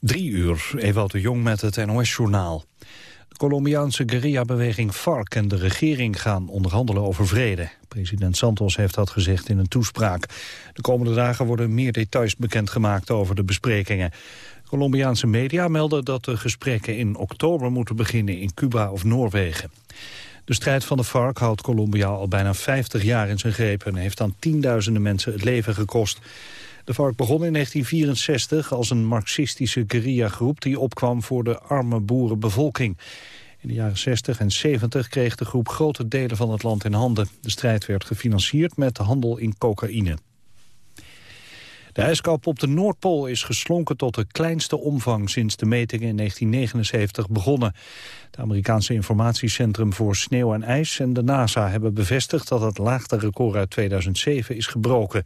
Drie uur, Ewout de Jong met het NOS-journaal. De Colombiaanse guerrilla-beweging FARC en de regering gaan onderhandelen over vrede. President Santos heeft dat gezegd in een toespraak. De komende dagen worden meer details bekendgemaakt over de besprekingen. Colombiaanse media melden dat de gesprekken in oktober moeten beginnen in Cuba of Noorwegen. De strijd van de FARC houdt Colombia al bijna 50 jaar in zijn greep... en heeft aan tienduizenden mensen het leven gekost. De FARC begon in 1964 als een marxistische guerrillagroep... die opkwam voor de arme boerenbevolking. In de jaren 60 en 70 kreeg de groep grote delen van het land in handen. De strijd werd gefinancierd met handel in cocaïne. De ijskap op de Noordpool is geslonken tot de kleinste omvang sinds de metingen in 1979 begonnen. Het Amerikaanse informatiecentrum voor sneeuw en ijs en de NASA hebben bevestigd dat het laagste record uit 2007 is gebroken.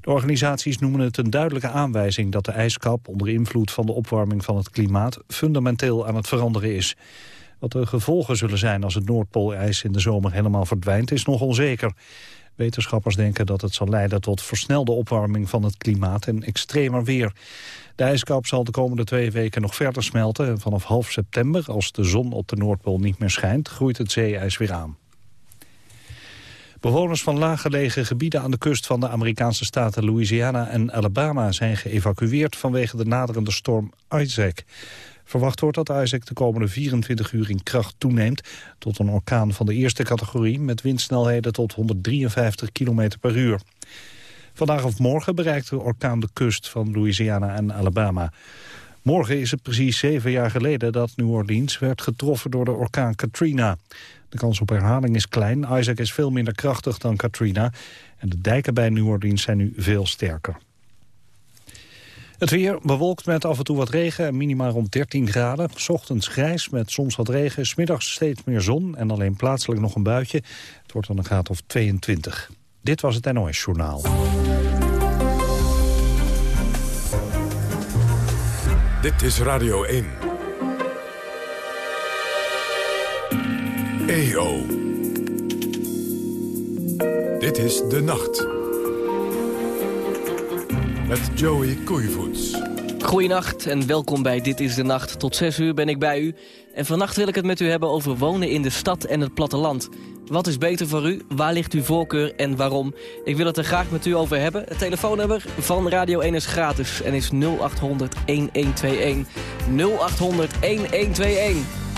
De organisaties noemen het een duidelijke aanwijzing dat de ijskap onder invloed van de opwarming van het klimaat fundamenteel aan het veranderen is. Wat de gevolgen zullen zijn als het Noordpoolijs in de zomer helemaal verdwijnt is nog onzeker. Wetenschappers denken dat het zal leiden tot versnelde opwarming van het klimaat en extremer weer. De ijskap zal de komende twee weken nog verder smelten. En vanaf half september, als de zon op de Noordpool niet meer schijnt, groeit het zeeijs weer aan. Bewoners van laaggelegen gebieden aan de kust van de Amerikaanse staten Louisiana en Alabama zijn geëvacueerd vanwege de naderende storm Isaac. Verwacht wordt dat Isaac de komende 24 uur in kracht toeneemt... tot een orkaan van de eerste categorie... met windsnelheden tot 153 km per uur. Vandaag of morgen bereikt de orkaan de kust van Louisiana en Alabama. Morgen is het precies zeven jaar geleden dat New Orleans werd getroffen door de orkaan Katrina. De kans op herhaling is klein. Isaac is veel minder krachtig dan Katrina. En de dijken bij New Orleans zijn nu veel sterker. Het weer bewolkt met af en toe wat regen en minimaal rond 13 graden. Ochtends grijs met soms wat regen, smiddags steeds meer zon... en alleen plaatselijk nog een buitje. Het wordt dan een graad of 22. Dit was het NOS Journaal. Dit is Radio 1. EO. Dit is De Nacht met Joey Koeivoets. Goedenacht en welkom bij Dit is de Nacht. Tot 6 uur ben ik bij u. En vannacht wil ik het met u hebben over wonen in de stad en het platteland. Wat is beter voor u? Waar ligt uw voorkeur en waarom? Ik wil het er graag met u over hebben. Het telefoonnummer van Radio 1 is gratis en is 0800 1121. 0800 1121.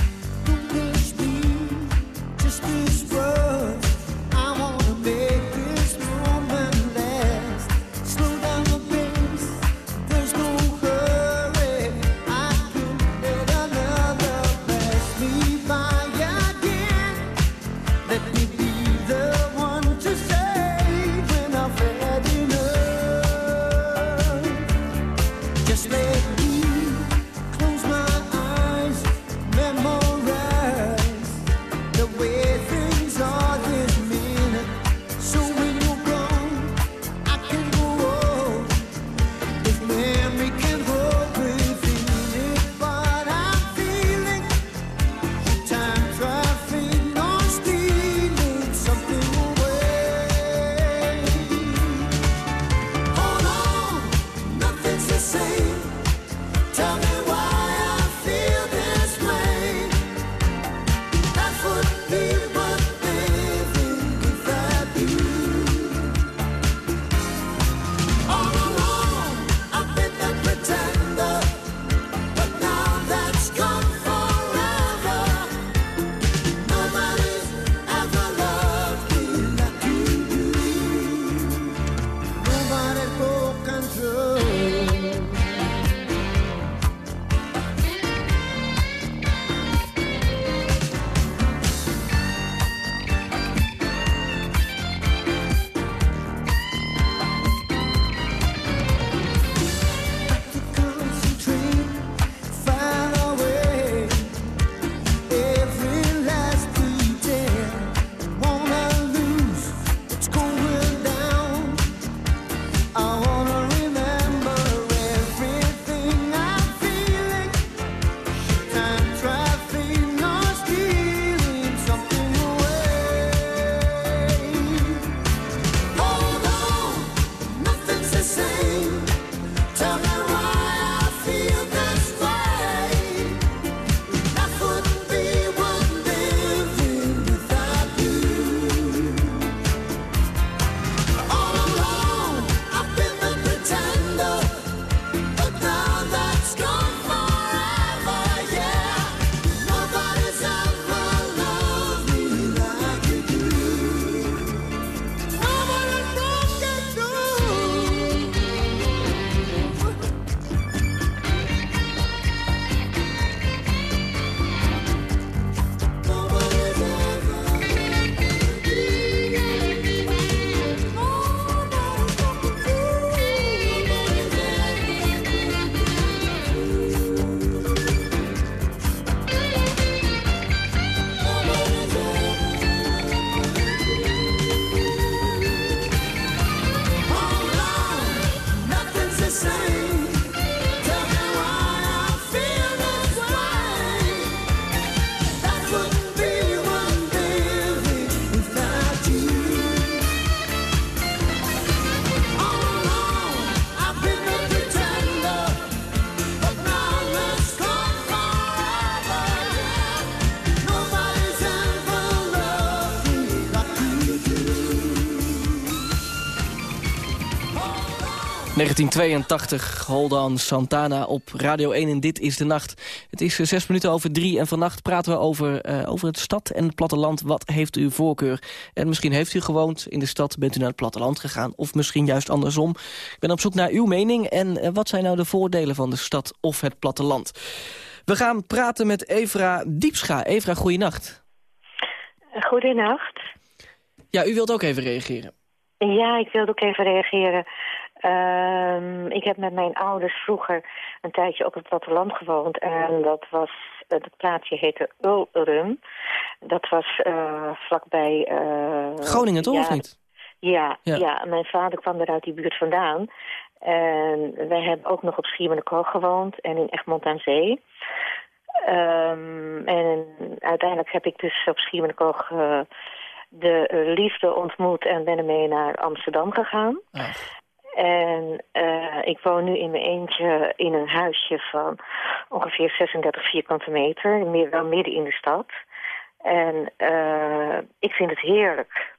1982, Hold on Santana op Radio 1 en Dit is de Nacht. Het is eh, zes minuten over drie en vannacht praten we over, uh, over het stad en het platteland. Wat heeft uw voorkeur? En misschien heeft u gewoond in de stad, bent u naar het platteland gegaan... of misschien juist andersom. Ik ben op zoek naar uw mening en uh, wat zijn nou de voordelen van de stad of het platteland? We gaan praten met Evra Diepscha. Evra, goeienacht. Goedenacht. Ja, u wilt ook even reageren. Ja, ik wilde ook even reageren. Uh, ik heb met mijn ouders vroeger een tijdje op het platteland gewoond. En dat was, het plaatsje heette Ulrum. Dat was uh, vlakbij... Uh, Groningen toch, ja, of niet? Ja, ja, ja. mijn vader kwam er uit die buurt vandaan. En wij hebben ook nog op Schiermonnikoog gewoond en in Egmond aan Zee. Um, en uiteindelijk heb ik dus op Schiermonnikoog... Uh, de liefde ontmoet en ben ermee naar Amsterdam gegaan. Ah. En uh, ik woon nu in mijn eentje in een huisje van ongeveer 36 vierkante meter, meer, wel midden in de stad. En uh, ik vind het heerlijk.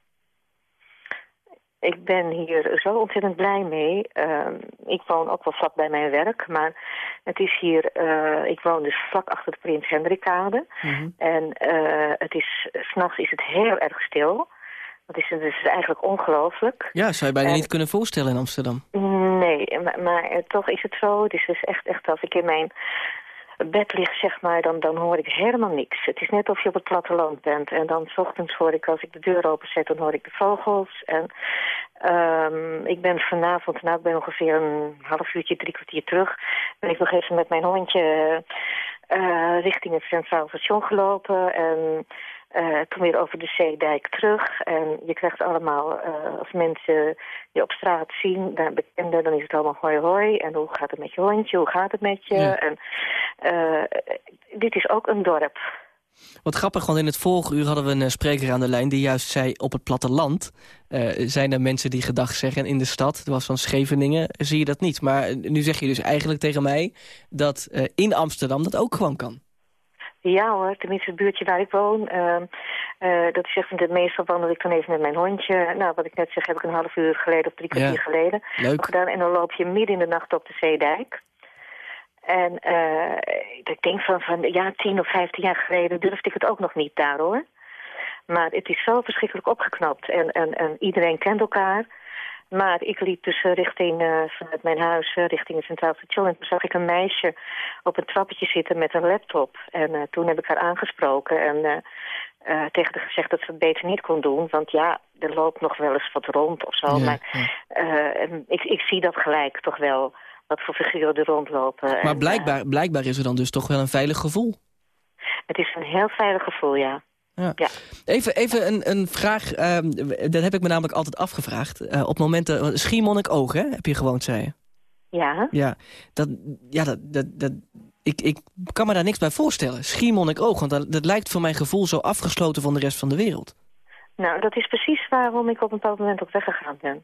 Ik ben hier zo ontzettend blij mee. Uh, ik woon ook wel vlak bij mijn werk, maar het is hier... Uh, ik woon dus vlak achter de Prins Hendrikade. Mm -hmm. En uh, het is, s'nachts is het heel erg stil. Dat is, eigenlijk ongelooflijk. Ja, zou je bijna en, niet kunnen voorstellen in Amsterdam. Nee, maar, maar toch is het zo. Het is dus echt, echt als ik in mijn bed ligt, zeg maar, dan, dan hoor ik helemaal niks. Het is net of je op het platteland bent. En dan s ochtends hoor ik, als ik de deur openzet, dan hoor ik de vogels. En um, ik ben vanavond, nou, ik ben ongeveer een half uurtje, drie kwartier terug. Ben ik nog even met mijn hondje uh, richting het Centraal Station gelopen. En uh, toen weer over de zeedijk terug. En je krijgt allemaal, uh, als mensen je op straat zien, daar bekenden, dan is het allemaal hoi hoi. En hoe gaat het met je hondje, hoe gaat het met je? Ja. En uh, dit is ook een dorp. Wat grappig, want in het vorige uur hadden we een spreker aan de lijn... die juist zei, op het platteland zijn er mensen die gedag zeggen. In de stad, het was van Scheveningen, zie je dat niet. Maar nu zeg je dus eigenlijk tegen mij... dat in Amsterdam dat ook gewoon kan. Ja hoor, tenminste het buurtje waar ik woon. Uh, uh, dat is echt, meestal wandel ik dan even met mijn hondje. Nou, wat ik net zeg, heb ik een half uur geleden of drie kwartier Ja. geleden Leuk. gedaan. En dan loop je midden in de nacht op de Zeedijk. En uh, ik denk van, van, ja, tien of vijftien jaar geleden durfde ik het ook nog niet daar hoor. Maar het is zo verschrikkelijk opgeknapt en, en, en iedereen kent elkaar. Maar ik liep dus uh, richting, uh, vanuit mijn huis uh, richting het Centraal Station. En toen zag ik een meisje op een trappetje zitten met een laptop. En toen heb ik haar aangesproken en tegen haar gezegd dat ze het beter niet kon doen. Want ja, er loopt nog wel eens wat rond of zo. Ja, maar ik, ik zie dat gelijk toch wel, wat voor figuren er rondlopen. Maar en, blijkbaar, blijkbaar is er dan dus toch wel een veilig gevoel. Het is een heel veilig gevoel, ja. Ja. Ja. Even, even een, een vraag, um, dat heb ik me namelijk altijd afgevraagd. Uh, op momenten, Schiermonnikoog, hè, heb je gewoond, zei je? Ja. Ja, dat, ja dat, dat, dat, ik, ik kan me daar niks bij voorstellen. Schiermonnikoog, want dat, dat lijkt voor mijn gevoel zo afgesloten van de rest van de wereld. Nou, dat is precies waarom ik op een bepaald moment ook weggegaan ben.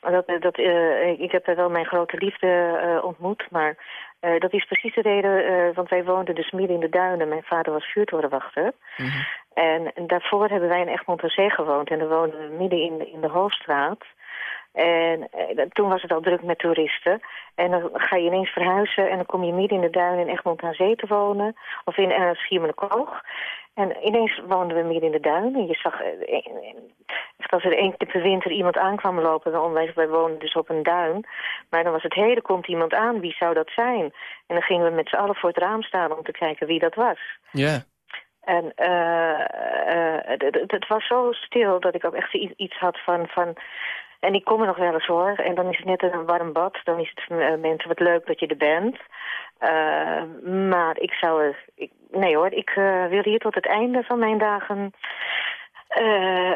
Dat, dat, uh, ik heb daar wel mijn grote liefde uh, ontmoet, maar uh, dat is precies de reden, want wij woonden dus midden in de duinen. Mijn vader was vuurtorenwachter. Mm -hmm. En, en, daarvoor hebben wij in Egmond aan Zee gewoond en dan woonden we midden in, in de Hoofdstraat. En toen was het al druk met toeristen. En dan ga je ineens verhuizen en dan kom je midden in de duinen in Egmond aan Zee te wonen. Of in uh, Schiermonnikoog. En ineens woonden we midden in de duin. En je zag, als er één keer per winter iemand aankwam lopen, dan wij, wij woonden dus op een duin. Maar dan was het hele, komt iemand aan, wie zou dat zijn? En dan gingen we met z'n allen voor het raam staan om te kijken wie dat was. Ja. En uh, uh, het was zo stil dat ik ook echt iets had van... van en ik kom er nog wel eens hoor. En dan is het net een warm bad. Dan is het uh, mensen wat leuk dat je er bent. Uh, maar ik zou er... Ik, nee hoor, ik uh, wil hier tot het einde van mijn dagen...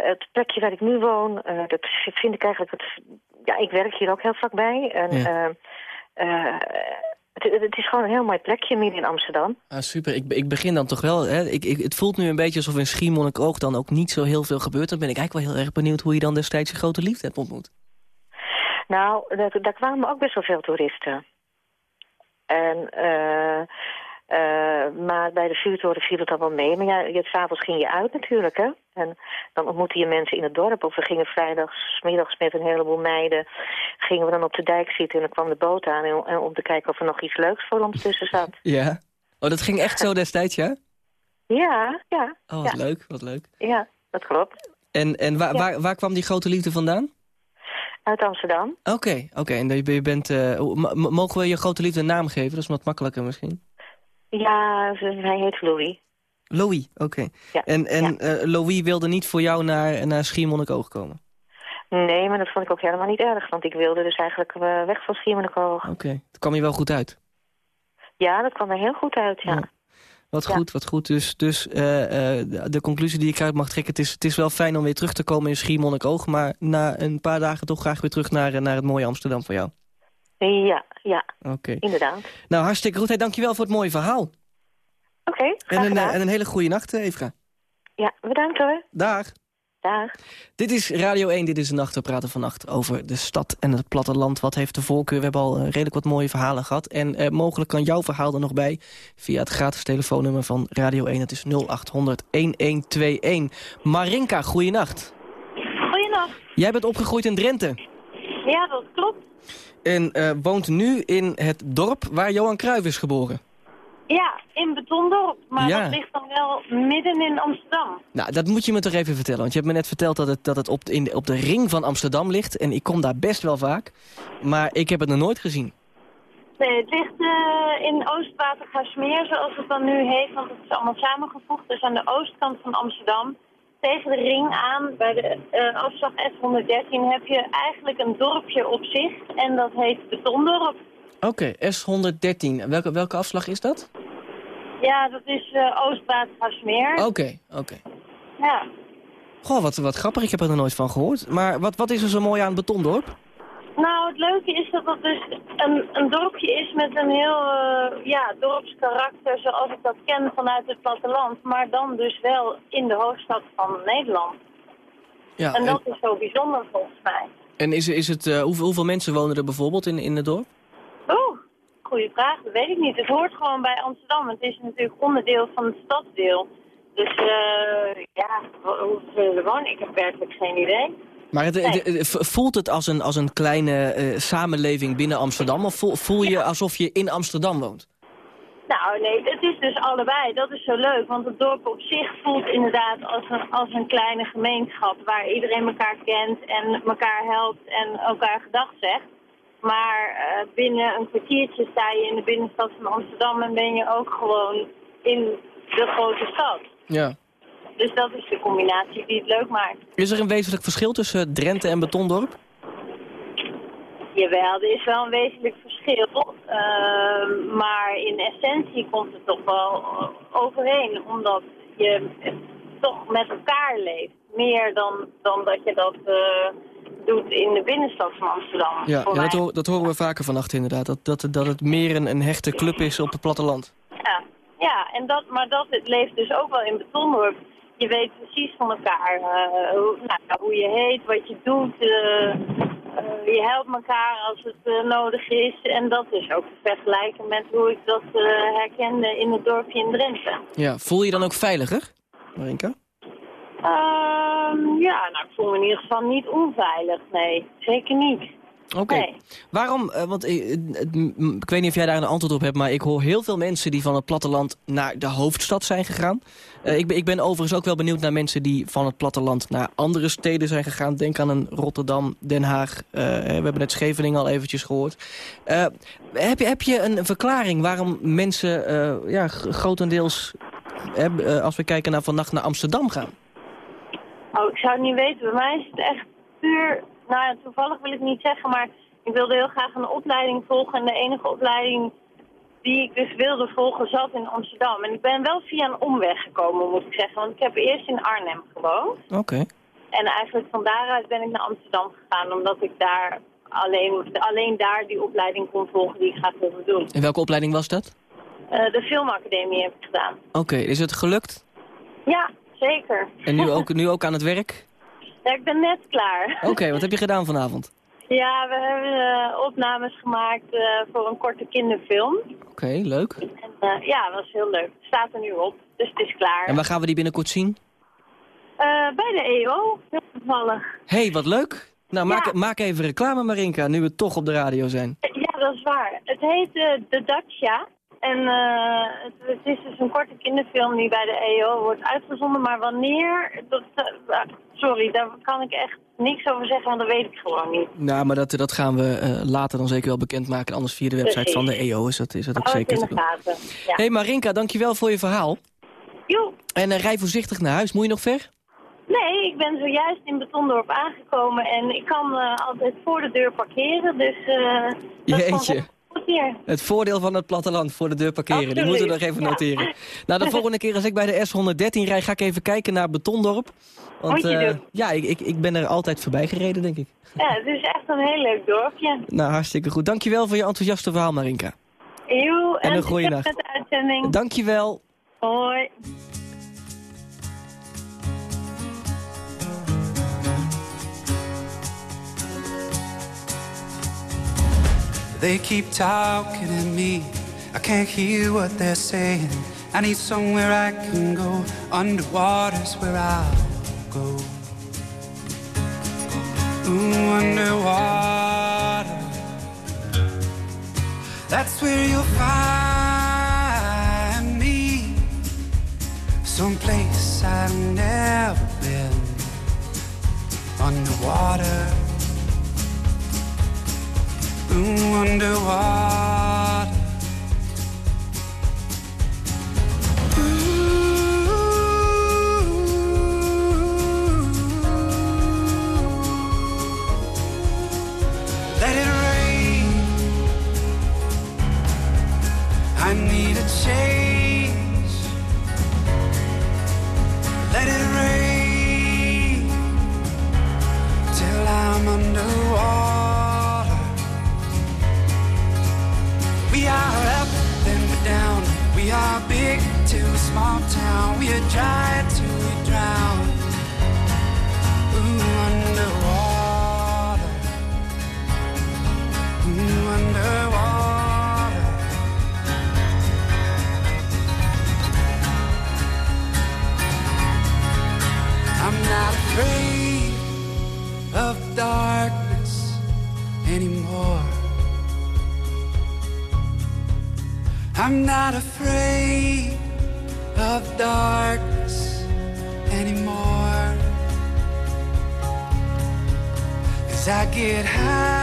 het plekje waar ik nu woon, dat vind ik eigenlijk... Het, ja, ik werk hier ook heel vlakbij. En, ja. Het, het, is gewoon een heel mooi plekje midden in Amsterdam. Ah, super. Ik, ik begin dan toch wel... Hè, ik, ik, het voelt nu een beetje alsof in Schiermonnikoog dan ook niet zo heel veel gebeurt. Dan ben ik eigenlijk wel heel erg benieuwd hoe je dan destijds je grote liefde hebt ontmoet. Nou, daar, daar kwamen ook best wel veel toeristen. En uh, Eh, maar bij de vuurtoren viel het dan wel mee. Maar ja, je- s'avonds ging je uit natuurlijk, hè. En dan ontmoette je mensen in het dorp. Of we gingen vrijdags, middags met een heleboel meiden... gingen we dan op de dijk zitten en dan kwam de boot aan... En, en om te kijken of er nog iets leuks voor ons tussen zat. Ja. Oh, dat ging echt zo destijds, ja? Ja, ja, Oh, wat Ja. leuk, wat leuk. ja, dat klopt. En, en waar, Ja. waar, waar kwam die grote liefde vandaan? Uit Amsterdam. Oké, oké. En je bent... eh, mogen we je grote liefde een naam geven? Dat is wat makkelijker misschien. Ja, hij heet Louis. Louis, oké. Ja, En, en ja. eh, Louis wilde niet voor jou naar, naar Schiermonnikoog komen? Nee, maar dat vond ik ook helemaal niet erg. Want ik wilde dus eigenlijk eh, weg van Schiermonnikoog. Oké, het kwam je wel goed uit. Ja, dat kwam er heel goed uit, ja. Ja. Wat Ja. goed, wat goed. Dus, dus eh, eh, de, conclusie die ik uit mag trekken... Het is, het is wel fijn om weer terug te komen in Schiermonnikoog... maar na een paar dagen toch graag weer terug naar, naar het mooie Amsterdam voor jou. Ja, ja, Oké. inderdaad. Nou, hartstikke goed. Hey, dankjewel voor het mooie verhaal. Oké, En graag een, en een hele goede nacht, Evra. Ja, bedankt hoor. Dag. Dag. Dit is Radio 1, dit is de Nacht. We praten vannacht over de stad en het platteland. Wat heeft de voorkeur? We hebben al eh, redelijk wat mooie verhalen gehad. En eh, mogelijk kan jouw verhaal er nog bij via het gratis telefoonnummer van Radio 1. Het is 0800 1121. Marinka, goeienacht. Goeienacht. Jij bent opgegroeid in Drenthe. Ja, dat klopt. En eh, woont nu in het dorp waar Johan Cruijff is geboren. Ja, in Betondorp. Maar Ja. dat ligt dan wel midden in Amsterdam. Nou, dat moet je me toch even vertellen. Want je hebt me net verteld dat het, dat het op, de, in op de ring van Amsterdam ligt. En ik kom daar best wel vaak. Maar ik heb het nog nooit gezien. Nee, het ligt eh, in Oostwatergasmeer, zoals het dan nu heet. Want het is allemaal samengevoegd. Dus aan de oostkant van Amsterdam. Tegen de ring aan, bij de eh, afslag S113, heb je eigenlijk een dorpje op zich. En dat heet Betondorp. Oké, S113. Welke, welke afslag is dat? Ja, dat is eh Oostwatergasmeer. Oké, oké. Ja. Goh, wat, wat grappig. Ik heb er nog nooit van gehoord. Maar wat, wat is er zo mooi aan het Betondorp? Nou, het leuke is dat het dus een, een dorpje is met een heel eh, ja, dorpskarakter zoals ik dat ken vanuit het platteland. Maar dan dus wel in de hoofdstad van Nederland. Ja, En en, dat is zo bijzonder volgens mij. en is, is het, eh, hoeveel, hoeveel mensen wonen er bijvoorbeeld in, in het dorp? Goede vraag. Dat weet ik niet. Het hoort gewoon bij Amsterdam. Het is natuurlijk onderdeel van het stadsdeel. Dus eh ja, hoeveel er wonen? Ik heb werkelijk geen idee. Maar het, het- het- voelt het als een, als een kleine eh, samenleving binnen Amsterdam? Of voel, voel je alsof je in Amsterdam woont? Nou, nee, het is dus allebei. Dat is zo leuk, want het dorp op zich voelt inderdaad als een, als een kleine gemeenschap... waar iedereen elkaar kent en elkaar helpt en elkaar gedag zegt. Maar eh, binnen een kwartiertje sta je in de binnenstad van Amsterdam... en ben je ook gewoon in de grote stad. Ja. Dus dat is de combinatie die het leuk maakt. Is er een wezenlijk verschil tussen Drenthe en Betondorp? Jawel, er is wel een wezenlijk verschil. Ehm, maar in essentie komt het toch wel overeen. Omdat je toch met elkaar leeft. Meer dan, dan dat je dat eh, doet in de binnenstad van Amsterdam. Ja, dat, dat horen we vaker vannacht inderdaad. Dat, dat, dat het meer een, een hechte club is op het platteland. Ja, ja en dat, maar dat het leeft dus ook wel in Betondorp. Je weet precies van elkaar eh, hoe, nou, hoe je heet, wat je doet. eh, eh, je helpt elkaar als het nodig is. En dat is ook te vergelijken met hoe ik dat herkende in het dorpje in Drenthe. Ja, voel je je dan ook veiliger, Marinka? Ehm, ja, nou, ik voel me in ieder geval niet onveilig. Nee, zeker niet. Oké. Nee. Waarom, eh, want eh, het- m- ik weet niet of jij daar een antwoord op hebt... maar ik hoor heel veel mensen die van het platteland naar de hoofdstad zijn gegaan. Eh, ik, ben, ik ben overigens ook wel benieuwd naar mensen die van het platteland... naar andere steden zijn gegaan. Denk aan een Rotterdam, Den Haag. we hebben net Scheveningen al eventjes gehoord. Eh, heb, je, heb je een verklaring waarom mensen ja, grotendeels... als we kijken naar vannacht naar Amsterdam gaan? Oh, ik zou het niet weten. Bij mij is het echt puur... Nou ja, toevallig wil ik niet zeggen, maar ik wilde heel graag een opleiding volgen. En de enige opleiding die ik dus wilde volgen zat in Amsterdam. En ik ben wel via een omweg gekomen, moet ik zeggen. Want ik heb eerst in Arnhem gewoond. Oké. En eigenlijk van daaruit ben ik naar Amsterdam gegaan, omdat ik daar alleen, alleen daar die opleiding kon volgen die ik graag wilde doen. En welke opleiding was dat? Eh, de filmacademie heb ik gedaan. Oké, is het gelukt? Ja, zeker. En nu ook, nu ook aan het werk? Ja, ik ben net klaar. Oké, wat heb je gedaan vanavond? Ja, we hebben eh, opnames gemaakt eh, voor een korte kinderfilm. Oké, leuk. En, eh, ja, dat was heel leuk. Het staat er nu op, dus het is klaar. En waar gaan we die binnenkort zien? Bij de EO, heel toevallig. Hé, hey, wat leuk. Nou, maak, Ja. maak even reclame, Marinka, nu we toch op de radio zijn. Ja, dat is waar. Het heet De Dacia. En eh, het, is dus een korte kinderfilm die bij de EO wordt uitgezonden. Maar wanneer, dat, eh, sorry, daar kan ik echt niks over zeggen, want dat weet ik gewoon niet. Nou, maar dat, dat gaan we eh, later dan zeker wel bekendmaken. Anders via de website Precies. van de EO is dat, is dat ook zeker in de gaten. Ja. Hey Marinka, dankjewel voor je verhaal. Joe. En rij voorzichtig naar huis. Moet je nog ver? Nee, ik ben zojuist in Betondorp aangekomen en ik kan altijd voor de deur parkeren. Dus eh Jeetje. Het voordeel van het platteland voor de deur parkeren. Die moeten we nog even ja. noteren. Nou, de volgende keer als ik bij de S113 rij, ga ik even kijken naar Betondorp. Want eh, ja, ik, ik, ik ben er altijd voorbij gereden, denk ik. Ja, het is echt een heel leuk dorpje. Nou, hartstikke goed. Dankjewel voor je enthousiaste verhaal, Marinka. Joe, En een goeie succes nacht. met de uitzending. Dankjewel. Hoi. They keep talking at me. I can't hear what they're saying. I need somewhere I can go. Underwater's where I'll go. Ooh, underwater. That's where you'll find me. Someplace I've never been. Underwater. Let it rain. I need a change. Let it rain till I'm underwater. We are big to a small town. We are dry till we drown. Ooh, underwater. Ooh, underwater. I'm not afraid of darkness anymore. I'm not afraid get high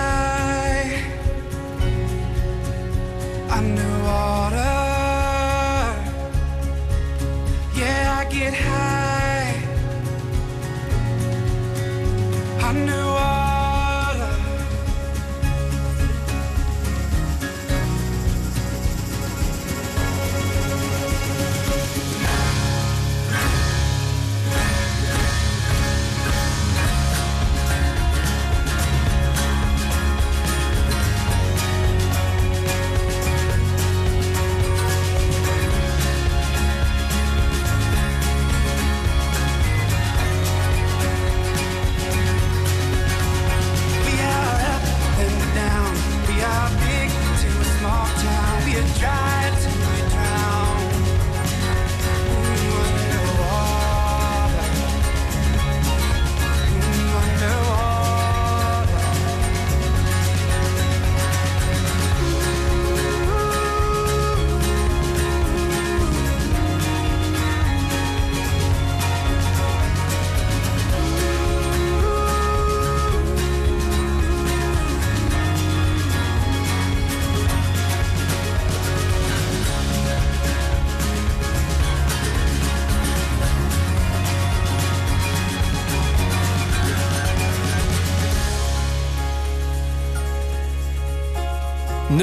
...0800-1121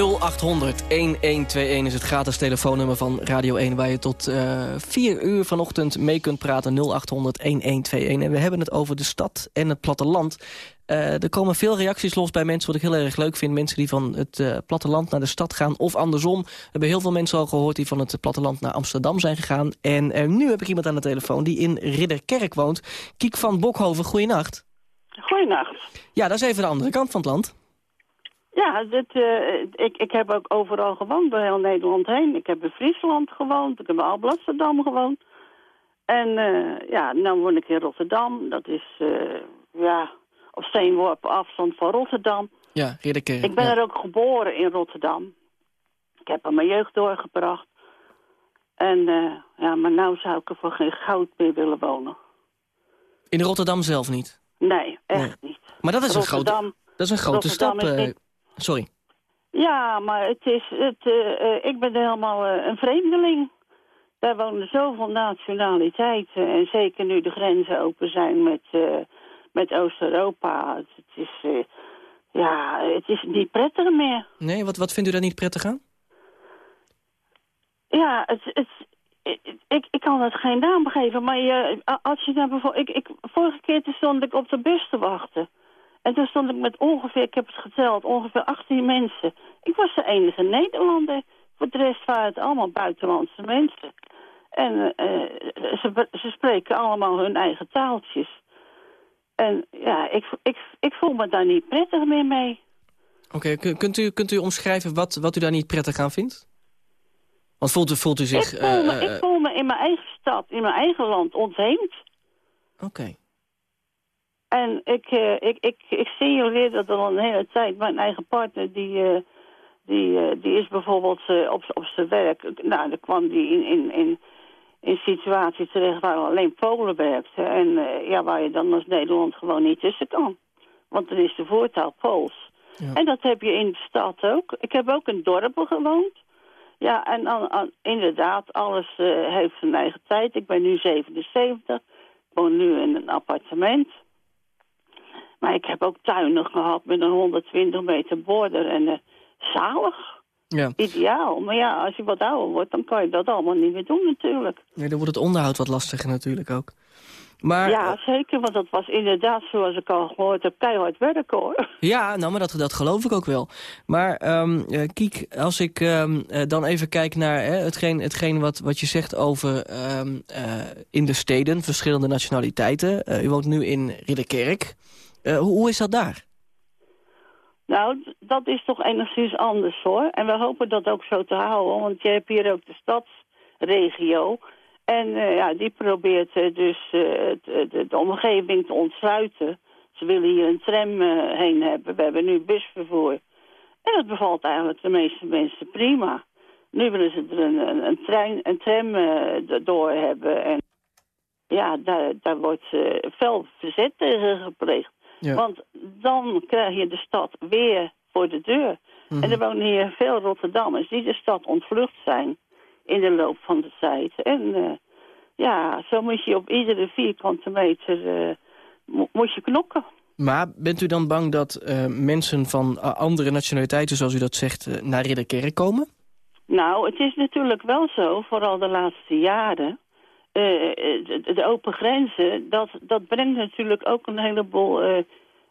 is het gratis telefoonnummer van Radio 1... waar je tot eh 4 uur vanochtend mee kunt praten. 0800-1121. En we hebben het over de stad en het platteland. Eh, er komen veel reacties los bij mensen, wat ik heel erg leuk vind. Mensen die van het eh, platteland naar de stad gaan of andersom. We hebben heel veel mensen al gehoord die van het platteland naar Amsterdam zijn gegaan. En nu heb ik iemand aan de telefoon die in Ridderkerk woont. Kiek van Bokhoven, goeienacht. Goeienacht. Ja, dat is even de andere kant van het land. Ja, dit, eh, ik, ik heb ook overal gewoond, door heel Nederland heen. Ik heb in Friesland gewoond, ik heb in Alblasserdam gewoond. En eh, ja, nu woon ik in Rotterdam. Dat is, eh, ja, op steenworpen afstand van Rotterdam. Ja, Ridderkerk. Ik ben ja. er ook geboren in Rotterdam. Ik heb er mijn jeugd doorgebracht. En eh, ja, maar nou zou ik er voor geen goud meer willen wonen. In Rotterdam zelf niet. Nee, echt niet. Maar dat is een grote, dat is een grote Rotterdam stap. is sorry. Ja, maar het is, het, eh, eh, ik ben helemaal eh, een vreemdeling. Daar wonen zoveel nationaliteiten. En zeker nu de grenzen open zijn met, met Oost-Europa. Het, het is, ja, het is niet prettig meer. Nee, wat, wat vindt u daar niet prettig aan? Ja, het, het, ik, ik, kan het geen naam geven, maar je, als je nou bijvoorbeeld... Ik, ik, vorige keer stond ik op de bus te wachten. En toen stond ik met ongeveer, ik heb het geteld, ongeveer 18 mensen. Ik was de enige Nederlander. Voor de rest waren het allemaal buitenlandse mensen. En eh, ze, ze spreken allemaal hun eigen taaltjes. En ja, ik, ik, ik voel me daar niet prettig meer mee. Oké, kun- kunt, u, kunt u omschrijven wat, wat u daar niet prettig aan vindt? Want voelt u, voelt u zich... ik, voel me, eh, eh, ik voel me in mijn eigen stad, in mijn eigen land ontheemd. Oké. En ik, eh, ik, ik, ik signaleer dat al een hele tijd. Mijn eigen partner, die, eh, die, eh, die is bijvoorbeeld op, op zijn werk. Nou, dan kwam die in, in, in, in situaties terecht waar alleen Polen werkten. En ja, waar je dan als Nederland gewoon niet tussen kan. Want dan is de voertaal Pools. Ja. En dat heb je in de stad ook. Ik heb ook in dorpen gewoond. Ja, en dan, inderdaad, alles heeft zijn eigen tijd. Ik ben nu 77. Ik woon nu in een appartement. Maar ik heb ook tuinen gehad met een 120 meter border. En eh, zalig, Ja. ideaal. Maar ja, als je wat ouder wordt, dan kan je dat allemaal niet meer doen natuurlijk. Nee, dan wordt het onderhoud wat lastiger natuurlijk ook. Maar, ja, eh, zeker, want dat was inderdaad, zoals ik al gehoord heb, keihard werken hoor. ja nou, maar dat, dat geloof ik ook wel. Maar eh, Kiek, als ik ehm, eh, dan even kijk naar hè, hetgeen, hetgeen wat, wat je zegt over ehm, eh, in de steden, verschillende nationaliteiten. U woont nu in Ridderkerk. Eh, hoe, is dat daar? Nou, dat is toch enigszins anders hoor. En we hopen dat ook zo te houden, want je hebt hier ook de stadsregio. En eh, ja, die probeert eh, dus de, de omgeving te ontsluiten. Ze willen hier een tram heen hebben. We hebben nu busvervoer. En dat bevalt eigenlijk de meeste mensen prima. Nu willen ze er een, een, trein, een tram door hebben. En ja, daar, daar wordt fel verzet tegen gepleegd. Ja. Want dan krijg je de stad weer voor de deur. Mhm. En er wonen hier veel Rotterdammers die de stad ontvlucht zijn in de loop van de tijd. En eh, ja, zo moet je op iedere vierkante meter mo- moet je knokken. Maar bent u dan bang dat eh, mensen van andere nationaliteiten, zoals u dat zegt, naar Ridderkerk komen? Nou, het is natuurlijk wel zo, vooral de laatste jaren... eh, de, de open grenzen, dat, dat brengt natuurlijk ook een heleboel eh,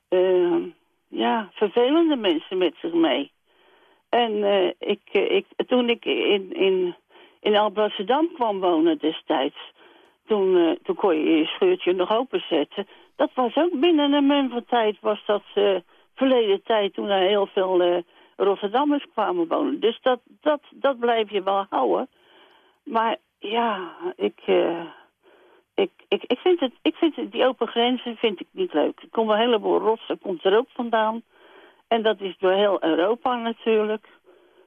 eh, ja, vervelende mensen met zich mee. En eh, ik, eh, ik, toen ik in, in, in kwam wonen destijds... Toen, eh, toen kon je je scheurtje nog openzetten. Dat was ook binnen een mum van tijd, was dat eh, verleden tijd... toen er heel veel eh, Rotterdammers kwamen wonen. Dus dat, dat, dat blijf je wel houden. Maar ja, ik, eh, ik, ik, ik vind het, ik vind het, die open grenzen vind ik niet leuk. Er komt een heleboel rotsen, komt er ook vandaan. En dat is door heel Europa natuurlijk.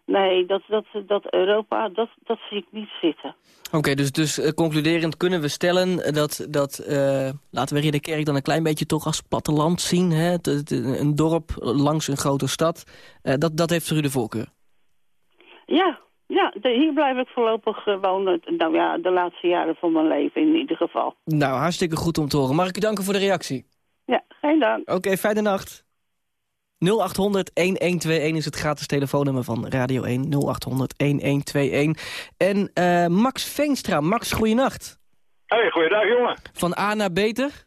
Nee, dat, dat, dat Europa, dat, dat zie ik niet zitten. Oké, dus, dus eh, concluderend kunnen we stellen dat, dat eh, laten we Ridderkerk dan een klein beetje toch als platteland zien. Hè? Het- het- een dorp langs een grote stad. Dat, dat heeft voor u de voorkeur. Ja, ja de, hier blijf ik voorlopig eh, wonen. Nou ja, de laatste jaren van mijn leven in ieder geval. Nou, hartstikke goed om te horen. Mag ik u danken voor de reactie? Ja, geen dank. Oké, fijne nacht. 0800-1121 is het gratis telefoonnummer van Radio 1. 0800-1121. En eh, Max Veenstra. Max, goeienacht. Hey, goeiedag jongen. Van A naar Beter?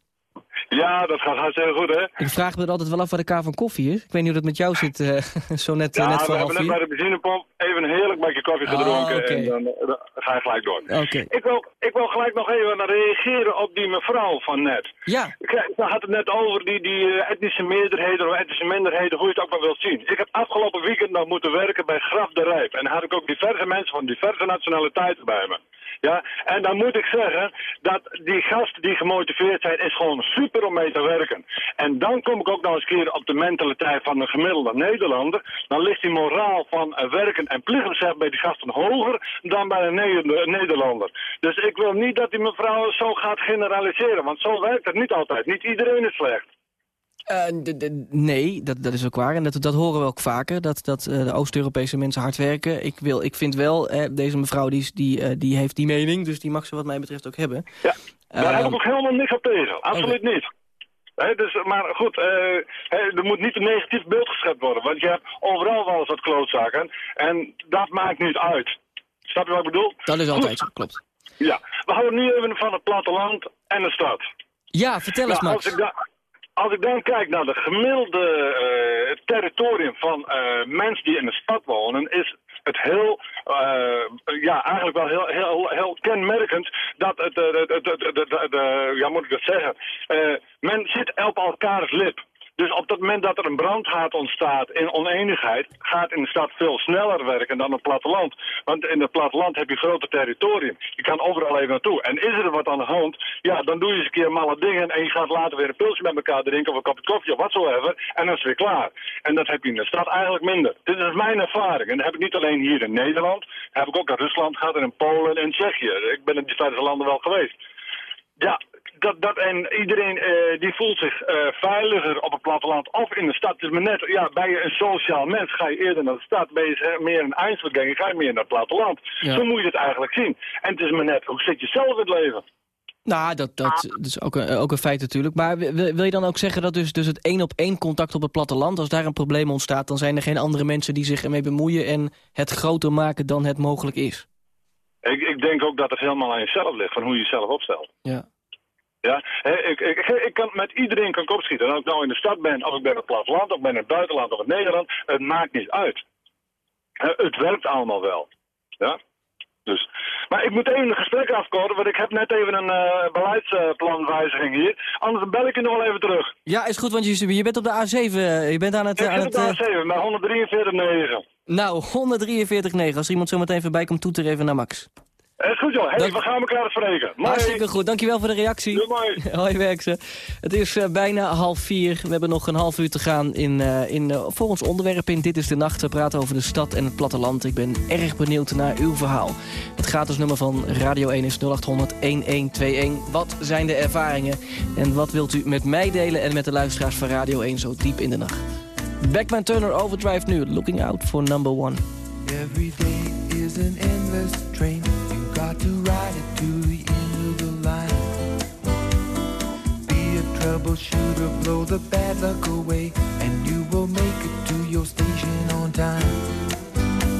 Ja, dat gaat hartstikke goed, hè? Ik vraag me er altijd wel af waar de K van koffie is. Ik weet niet hoe dat met jou zit, eh, zo net, eh, Ja, net we voor half hebben net bij de benzinepomp even een heerlijk bakje koffie Ah, gedronken en dan, eh, dan ga je gelijk door. Oké. Ik, wil, ik wil gelijk nog even reageren op die mevrouw van net. Ja, Kijk, We hadden het net over die, die eh, etnische meerderheden of etnische minderheden, hoe je het ook maar wilt zien. Ik heb afgelopen weekend nog moeten werken bij Graf de Rijp. En had ik ook diverse mensen van diverse nationaliteiten bij me. Ja, en dan moet ik zeggen dat die gasten die gemotiveerd zijn, is gewoon super om mee te werken. En dan kom ik ook nog eens een keer op de mentaliteit van een gemiddelde Nederlander. Dan ligt die moraal van eh, werken en plichtbesef bij die gasten hoger dan bij een Ne- Nederlander. Dus ik wil niet dat die mevrouw zo gaat generaliseren, want zo werkt het niet altijd. Niet iedereen is slecht. Eh, nee, dat, dat is ook waar. En dat, dat horen we ook vaker, dat, dat eh, de Oost-Europese mensen hard werken. Ik, wil, ik vind wel, deze mevrouw die, die, eh, die heeft die mening, dus die mag ze wat mij betreft ook hebben. Ja, daar heb ik ook helemaal niks op tegen. Absoluut niet. Dus, maar goed, er moet niet een negatief beeld geschept worden. Want je hebt overal wel eens wat klootzaken. En dat maakt niet uit. Snap je wat ik bedoel? Dat is Goed. altijd zo, klopt. Ja, we houden nu even van het platteland en de stad. Ja, vertel eens Max. als, ik da- als ik dan kijk naar de gemiddelde eh, territorium van eh, mensen die in de stad wonen, is het heel, eh, ja, eigenlijk wel heel, heel, heel kenmerkend dat het, het- het- eh, ja, moet ik dat zeggen, men zit op elkaars lip. Dus op het moment dat er een brandhaard ontstaat in oneenigheid, gaat in de stad veel sneller werken dan op het platteland. Want in het platteland heb je groter territorium. Je kan overal even naartoe. En is er wat aan de hand, ja, dan doe je eens een keer malle dingen en je gaat later weer een pilsje met elkaar drinken of een kopje koffie of watsoever. En dan is het weer klaar. En dat heb je in de stad eigenlijk minder. Dit is mijn ervaring. En dat heb ik niet alleen hier in Nederland, heb ik ook in Rusland gehad en in Polen en Tsjechië. Ik ben in die diverse landen wel geweest. Ja, dat, dat, en iedereen eh, die voelt zich eh, veiliger op het platteland of in de stad. Het is maar net, ja, ben je een sociaal mens, ga je eerder naar de stad. Ben je meer een Einzelganger, ga je meer naar het platteland. Ja. Zo moet je het eigenlijk zien. En het is maar net, hoe zit je zelf in het leven? Nou, dat, dat, dat is ook een, ook een feit natuurlijk. Maar wil, wil je dan ook zeggen dat dus, dus het één op één contact op het platteland... als daar een probleem ontstaat, dan zijn er geen andere mensen die zich ermee bemoeien... en het groter maken dan het mogelijk is? Ik, ik denk ook dat het helemaal aan jezelf ligt, van hoe je jezelf opstelt. Ja. Ja, ik, ik, ik, kan met iedereen kan opschieten. En of ik nou in de stad ben, of ik ben in het platteland, of ik ben in het buitenland, of in Nederland, het maakt niet uit. Het werkt allemaal wel. Ja? Dus. Maar ik moet even een gesprek afkorten, want ik heb net even een eh, beleidsplanwijziging hier. Anders bel ik je nog wel even terug. Ja, is goed, want je, je bent op de A7. eh, Je bent aan het... Ik aan het op de eh, A7 met 143,9. nou, 143,9. Als er iemand zo meteen voorbij komt, toeter even naar Max. Eh, Is goed joh, hey, Dank- we gaan elkaar spreken. Hartstikke goed, dankjewel voor de reactie. Doei, mooi. Hoi Werkse. Het is eh, bijna half vier. We hebben nog een half uur te gaan in, eh, in, voor ons onderwerp in Dit is de Nacht. We praten over de stad en het platteland. Ik ben erg benieuwd naar uw verhaal. Het gratis nummer van Radio 1 is 0800 1121. Wat zijn de ervaringen? En wat wilt u met mij delen en met de luisteraars van Radio 1 zo diep in de nacht? Backman Turner Overdrive nu. Looking out for number one. Every day is an endless train. Troubleshooter, blow the bad luck away, and you will make it to your station on time.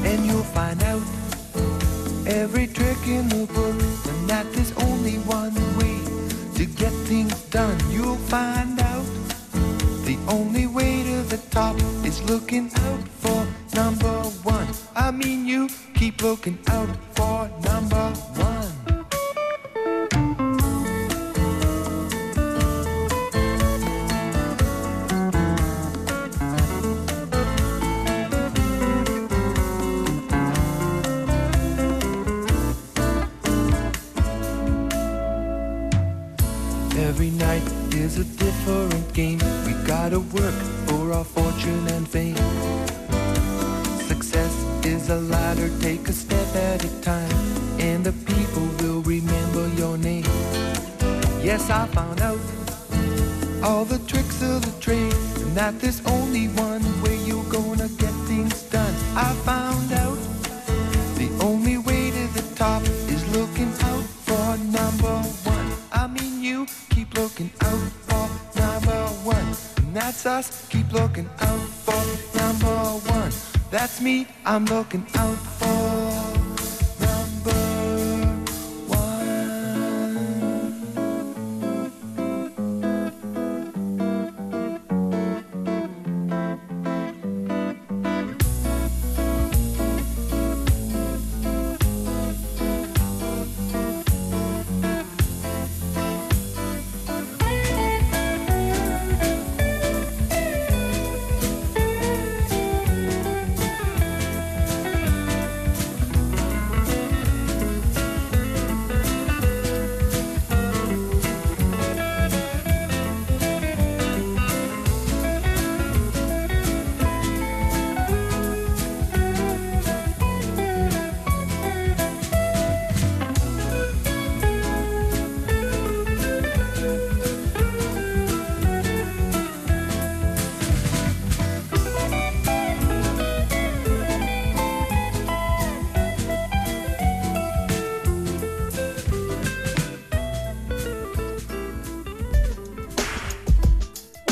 And you'll find out every trick in the book, and that there's only one way to get things done. You'll find out the only way to the top is looking out for number one. I mean, you keep looking out for number one. Every night is a different game. We gotta work for our fortune and fame. Success is a ladder, take a step at a time, and the people will remember your name. Yes, I found out all the tricks of the trade, and that there's only one way you're gonna get things done. I found out us, keep looking out for number one. That's me, I'm looking out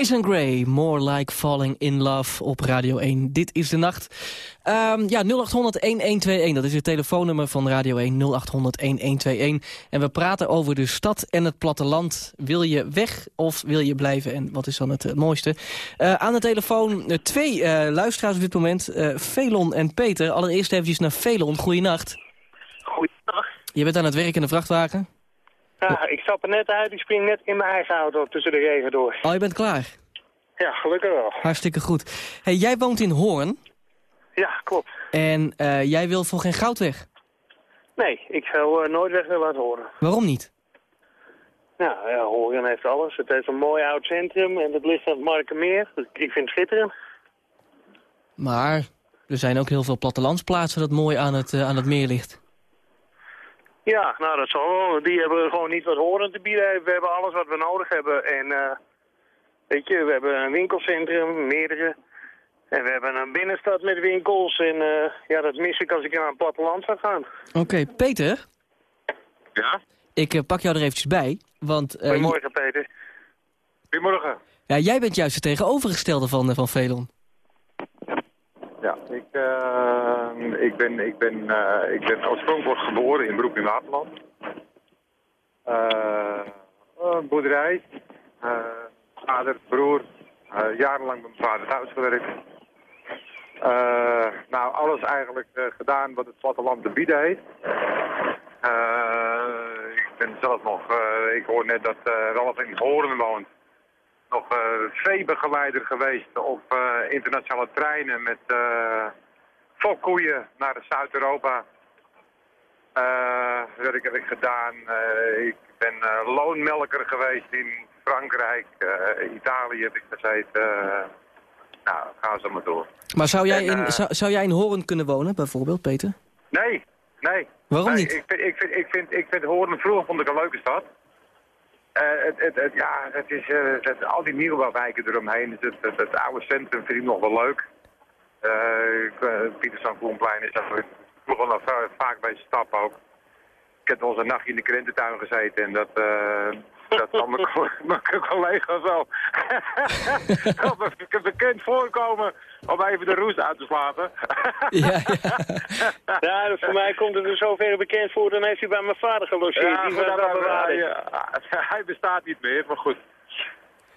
Jason Gray, More Like Falling in Love op Radio 1. Dit is de nacht. Ehm, ja, 0800-1121, dat is het telefoonnummer van Radio 1, 0800-1121. En we praten over de stad en het platteland. Wil je weg of wil je blijven? En wat is dan het eh, mooiste? Eh, aan de telefoon eh, twee luisteraars op dit moment, Felon en Peter. Allereerst eventjes naar Felon, goeienacht. Goeiedag. Je bent aan het werk in de vrachtwagen. Ja, ik stap er net uit. Ik spring net in mijn eigen auto tussen de regen door. Oh, je bent klaar. Ja, gelukkig wel. Hartstikke goed. Hey, jij woont in Hoorn Ja, klopt. en eh, jij wil voor geen goud weg. Nee, ik zou eh, nooit weg willen laten horen. Waarom niet? Nou, ja, Horen heeft alles. Het heeft een mooi oud centrum en het ligt aan het Markenmeer. Ik vind het schitterend. Maar er zijn ook heel veel plattelandsplaatsen dat mooi aan het, eh, aan het meer ligt. Ja, nou dat zal wel. Die hebben gewoon niet wat Horen te bieden. We hebben alles wat we nodig hebben. En eh, weet je, we hebben een winkelcentrum, meerdere. En we hebben een binnenstad met winkels. En eh, ja, dat mis ik als ik naar een platteland zou gaan. Oké, Peter, Ja? ik eh, pak jou er eventjes bij. Want eh, Goedemorgen, Peter. Goedemorgen. ja, jij bent juist het tegenovergestelde van, van Velon. Ja, ik, eh, ik ben, ik ben, eh, ik ben oorspronkelijk geboren in Broek in Waterland. Een boerderij. Vader, broer. Jarenlang met mijn vader thuis gewerkt. Nou, alles eigenlijk gedaan wat het platteland te bieden heeft. Ik ben zelf nog, ik hoor net dat Ralf in Horen woont. Nog eh veebegeleider geweest op eh, internationale treinen met eh fokkoeien naar Zuid-Europa. Eh, dat heb ik gedaan. Eh, ik ben eh, loonmelker geweest in Frankrijk, eh, Italië heb ik gezeten. Eh, nou, ga zo maar door. Maar zou jij, En, in, eh, zou, zou jij in Hoorn kunnen wonen, bijvoorbeeld, Peter? Nee, nee. Waarom Nee, niet? Ik vind, ik vind, ik vind, ik vind Hoorn vroeger vond ik een leuke stad. Eh, het, het, het, ja, het is, eh, al die nieuwbouwwijken eromheen. Het, het, oude centrum vind ik nog wel leuk. Ik, eh, Pieterszoon Koenplein is daar vroeger nog va- vaak bij stap ook. Ik heb wel eens een nachtje in de krententuin gezeten en dat, dat zal mijn, co- mijn collega's wel wel be- bekend voorkomen om even de roes uit te slapen. Ja, Ja, dus voor mij komt het in zoverre bekend voor. Dan heeft hij bij mijn vader gelogeerd. Ja, dat- ja, hij bestaat niet meer, maar goed.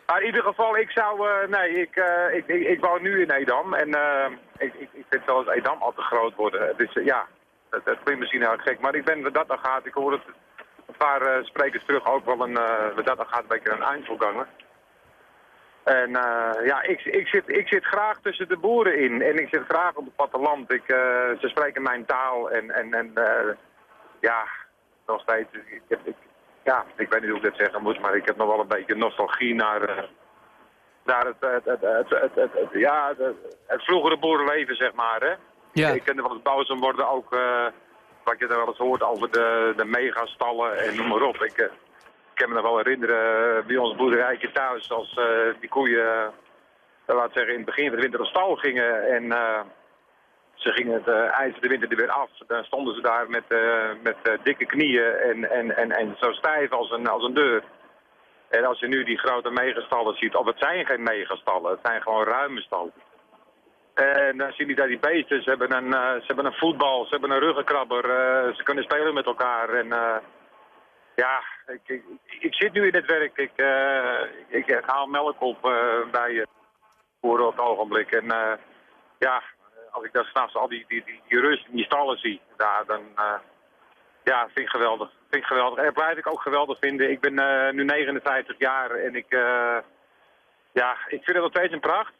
Maar in ieder geval, ik zou... eh, nee, ik, eh, ik, ik, ik woon nu in Edam en eh, ik, ik, ik vind zelfs Edam al te groot worden. Dus ja, dat, dat klinkt misschien heel gek, maar ik ben dat dan gaat, ik hoor het een paar eh, sprekers terug ook wel een, eh, wat dat gaat, een beetje een eindvoorganger. En eh, ja, ik, ik, zit, ik zit graag tussen de boeren in en ik zit graag op het platteland. Ik, eh, ze spreken mijn taal en, en, en eh, ja, nog steeds. Ik, heb, ik, ja, ik weet niet hoe ik dat zeggen moet, maar ik heb nog wel een beetje nostalgie naar, eh, naar het, het, het, het, het, ja, het, het vroegere boerenleven, zeg maar. Hè? Ja. Ik ken er wel eens boos om worden, ook eh, wat je er wel eens hoort over de, de megastallen en noem maar op. Ik, eh, ik kan me nog wel herinneren eh, bij ons boerderijtje thuis, als eh, die koeien, laat zeggen, in het begin van de winter op stal gingen en... ze gingen het uh, de winter er weer af. Dan stonden ze daar met, met dikke knieën en, en, en, en zo stijf als een, als een deur. En als je nu die grote megastallen ziet, of het zijn geen megastallen, het zijn gewoon ruime stallen. En dan zie je dat die beesten, ze hebben een, eh, ze hebben een voetbal, ze hebben een ruggenkrabber, eh, ze kunnen spelen met elkaar. En eh, ja, ik, ik, ik zit nu in het werk, ik, eh, ik, ik haal melk op eh, bij boeren op het ogenblik. En eh, ja, als ik dan s'nachts al die, die, die, rust in die stallen zie, daar, dan eh, ja, vind ik geweldig. Vind ik geweldig. En blijf ik ook geweldig vinden. Ik ben eh, nu 59 jaar en ik, eh, ja, ik vind het nog steeds een pracht.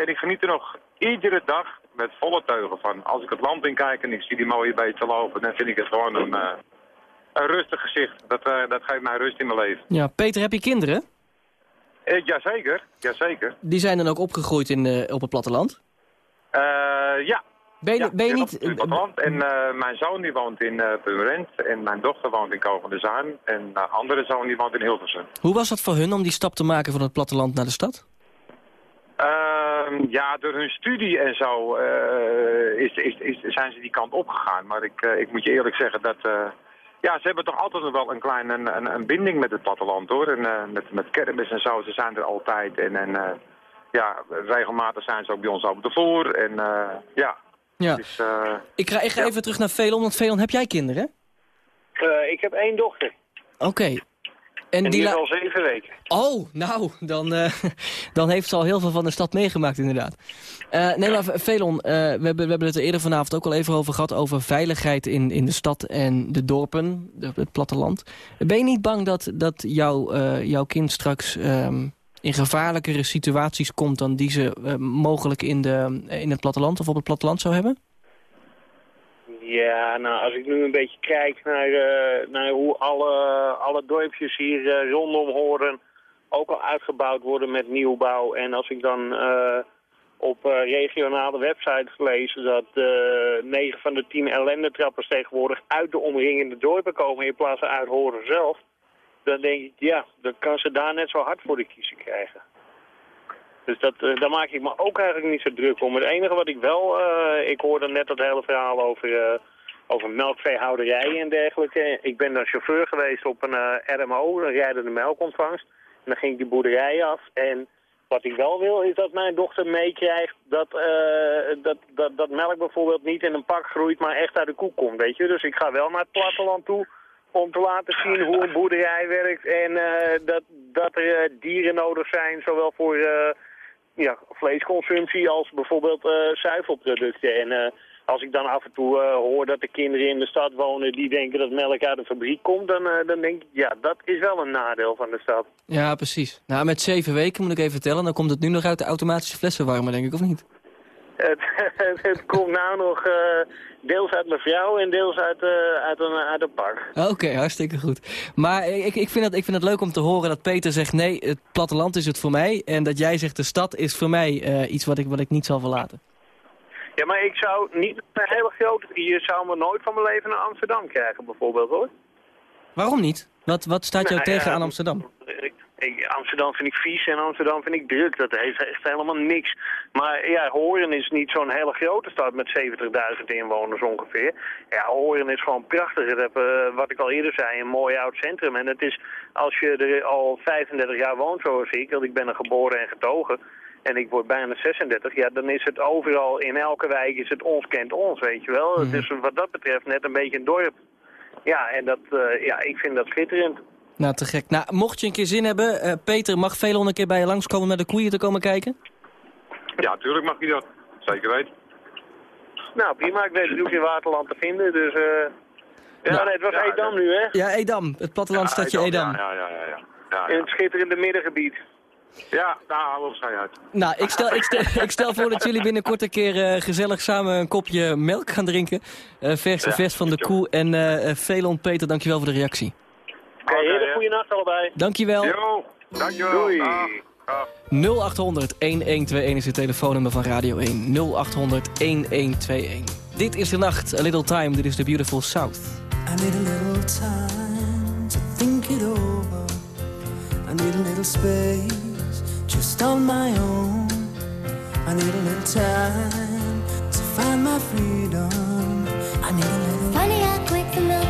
En ik geniet er nog iedere dag met volle teugen van. Als ik het land in kijk en ik zie die mooie beesten lopen, dan vind ik het gewoon een, eh, een rustig gezicht. Dat, eh, dat geeft mij rust in mijn leven. Ja, Peter, heb je kinderen? Eh, jazeker, jazeker. Die zijn dan ook opgegroeid in, eh, op het platteland? Eh, ja. Ben je, Ja, ben je niet... het platteland. En eh, mijn zoon die woont in uh, Purmerend en mijn dochter woont in Kovende Zaan. En mijn andere zoon die woont in Hilversum. Hoe was dat voor hun om die stap te maken van het platteland naar de stad? Ehm, ja, door hun studie en zo eh, is, is, is, zijn ze die kant opgegaan. Maar ik, eh, ik moet je eerlijk zeggen dat... eh, ja, ze hebben toch altijd nog wel een kleine een, een, een binding met het platteland hoor. En eh, met, met kermis en zo, ze zijn er altijd. En, en eh, ja, regelmatig zijn ze ook bij ons op de vloer. En eh, ja, Ja. dus, eh, Ik ga, ik ga even terug naar Velon, want Velon, heb jij kinderen? Eh, ik heb één dochter. Oké. En, die, la- is al zeven weken. Oh, nou, dan, eh, dan heeft ze al heel veel van de stad meegemaakt inderdaad. Eh, nee, maar Velon, eh, we, hebben, we hebben het er eerder vanavond ook al even over gehad... over veiligheid in, in de stad en de dorpen, de- het platteland. Ben je niet bang dat, dat jouw, jouw kind straks ehm, in gevaarlijkere situaties komt... dan die ze mogelijk in, de, in het platteland of op het platteland zou hebben? Ja, nou, als ik nu een beetje kijk naar, eh, naar hoe alle, alle dorpjes hier eh, rondom horen ook al uitgebouwd worden met nieuwbouw. En als ik dan eh, op regionale websites lees dat 9 van de 10 ellendetrappers tegenwoordig uit de omringende dorpen komen in plaats van uit Horen zelf. Dan denk ik, ja, dan kan ze daar net zo hard voor de kiezer krijgen. Dus dat, eh, daar maak ik me ook eigenlijk niet zo druk om. Het enige wat ik wel, eh, ik hoorde net dat hele verhaal over, eh, over melkveehouderijen en dergelijke. Ik ben dan chauffeur geweest op een RMO, een rijdende melkontvangst. En dan ging ik die boerderij af. En wat ik wel wil is dat mijn dochter meekrijgt dat, dat, dat, dat melk bijvoorbeeld niet in een pak groeit, maar echt uit de koe komt, weet je. Dus ik ga wel naar het platteland toe om te laten zien hoe een boerderij werkt en dat, dat er dieren nodig zijn, zowel voor ja, vleesconsumptie als bijvoorbeeld eh, zuivelproducten. En eh, als ik dan af en toe eh, hoor dat de kinderen in de stad wonen die denken dat melk uit de fabriek komt, dan, dan denk ik, ja, dat is wel een nadeel van de stad. Ja, precies. Nou, met zeven weken moet ik even vertellen. Dan komt het nu nog uit de automatische flessenwarmer, denk ik, of niet? Het, het komt nou nog eh, deels uit mijn vrouw en deels uit, eh, uit, een, uit een pak. Oké, hartstikke goed. Maar ik, ik, vind het, ik vind het leuk om te horen dat Peter zegt... nee, het platteland is het voor mij. En dat jij zegt de stad is voor mij eh, iets wat ik, wat ik niet zal verlaten. Ja, maar ik zou niet een hele grote... Je zou me nooit van mijn leven naar Amsterdam krijgen, bijvoorbeeld, hoor. Waarom niet? Wat, wat staat jou Nou, tegen ja, aan Amsterdam? Ik, ik- Amsterdam vind ik vies en Amsterdam vind ik druk. Dat heeft echt helemaal niks. Maar ja, Hoorn is niet zo'n hele grote stad met 70.000 inwoners ongeveer. Ja, Hoorn is gewoon prachtig. Het heeft, eh, wat ik al eerder zei, een mooi oud centrum. En het is, als je er al 35 jaar woont zoals ik, want ik ben er geboren en getogen... En ik word bijna 36, ja, dan is het overal, in elke wijk is het ons kent ons, weet je wel. Het is wat dat betreft net een beetje een dorp. Ja, en dat, eh, ja, ik vind dat schitterend. Nou, te gek. Nou, mocht je een keer zin hebben... eh, Peter, mag Velon een keer bij je langskomen om naar de koeien te komen kijken? Ja, tuurlijk mag hij dat. Zeker weten. Nou, prima. Ik weet het ook in Waterland te vinden, dus... eh Ja, nee, het was ja, Edam nu, hè? Ja, Edam. Het plattelandstadje Ja, Edam. Ja, ja, ja. ja, ja, In het schitterende middengebied. ja daar halen we op schijn uit. Nou, ik stel, ik, stel, ik stel voor dat jullie binnenkort een keer eh, gezellig samen een kopje melk gaan drinken. Eh vers vers van de koe. En Velon, Peter, dankjewel voor de reactie. Oké, Oké, hele hè. goede nacht allebei. Dankjewel. Jo, dankjewel. Doei. Dag. Dag. 0800 1121 is het telefoonnummer van Radio 1. 0800 1121. Dit is de nacht, A Little Time, dit is The Beautiful South. I need a little time to think it over. I need a little space just on my own. I need a little time to find my freedom. I need a little. Funny how quick the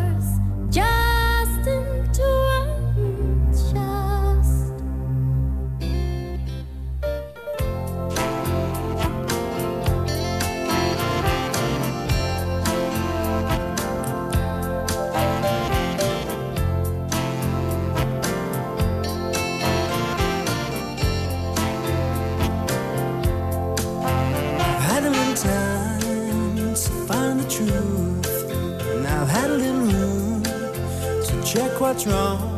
What's wrong.